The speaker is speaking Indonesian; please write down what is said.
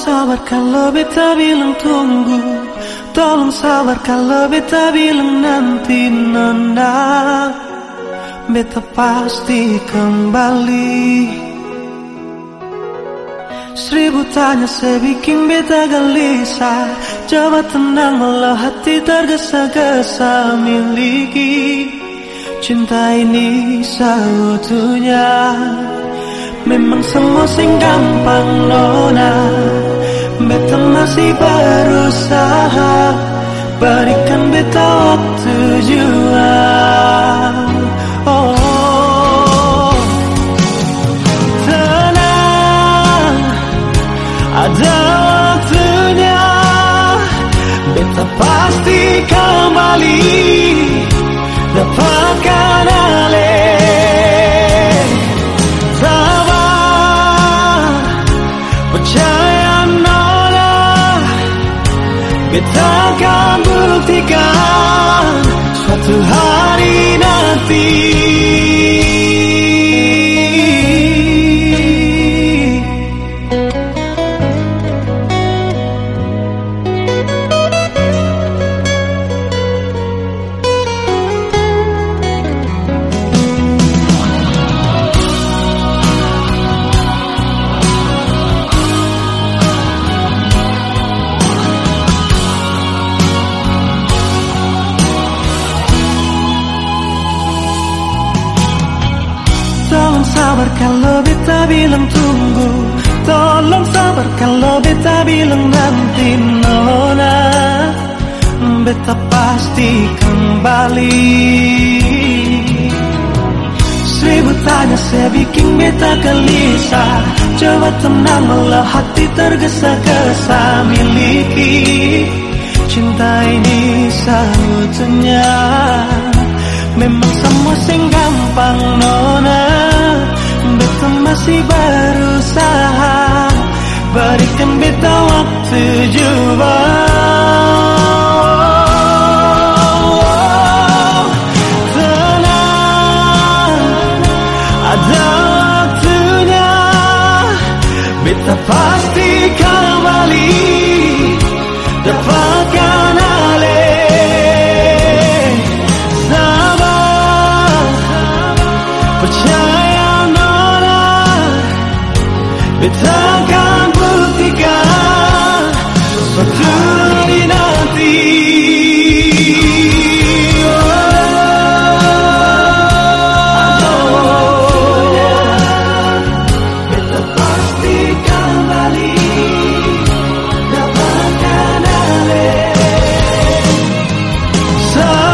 Tolong sabar kalau beta bilang tunggu. Tolong sabar kalau beta bilang nanti nona. Beta pasti kembali. Seribu tanya sebikin beta gelisah. Coba tenang malah hati tergesa-gesa miliki. Cinta ini seutuhnya. Memang semua sing gampang nona Beta masih berusaha Berikan beta waktu jua Oh Tenang Ada waktunya. Beta pasti kembali Beta akan buktikan Suatu hari nanti sabar kalau beta bilang tunggu. Tolong sabar kalau beta bilang nanti nona. Beta pasti kembali. Seribu tanya saya bikin beta gelisah. Coba tenang malah hati tergesa-gesa. Miliki Cinta ini seutuhnya Memang semua sing gampang nona Beta masih berusaha Berikan beta waktu juga Beta akan buktikan Suatu hari nanti Beta